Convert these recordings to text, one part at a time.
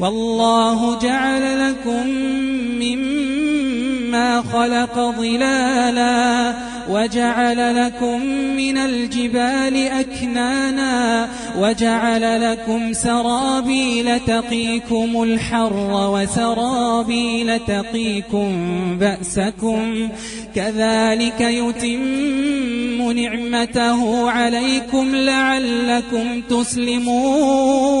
والله جعل لكم مما خلق ظلالا وجعل لكم من الجبال أكنانا وجعل لكم سرابيل تقيكم الحر وسرابيل تقيكم بأسكم كذلك يتم نعمته عليكم لعلكم تسلمون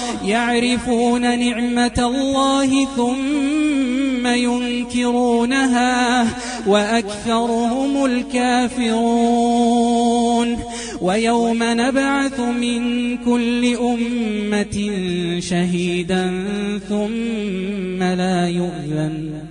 يعرفون نعمة الله ثم ينكرونها وأكثرهم الكافرون ويوم نبعث من كل أمة شهيدا ثم لا يؤذن.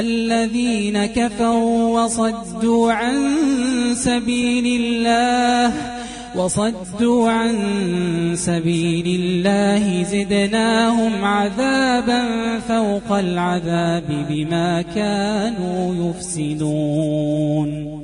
الذين كفروا وصدوا عن سبيل الله وصدوا عن سبيل الله زدناهم عذابا فوق العذاب بما كانوا يفسدون.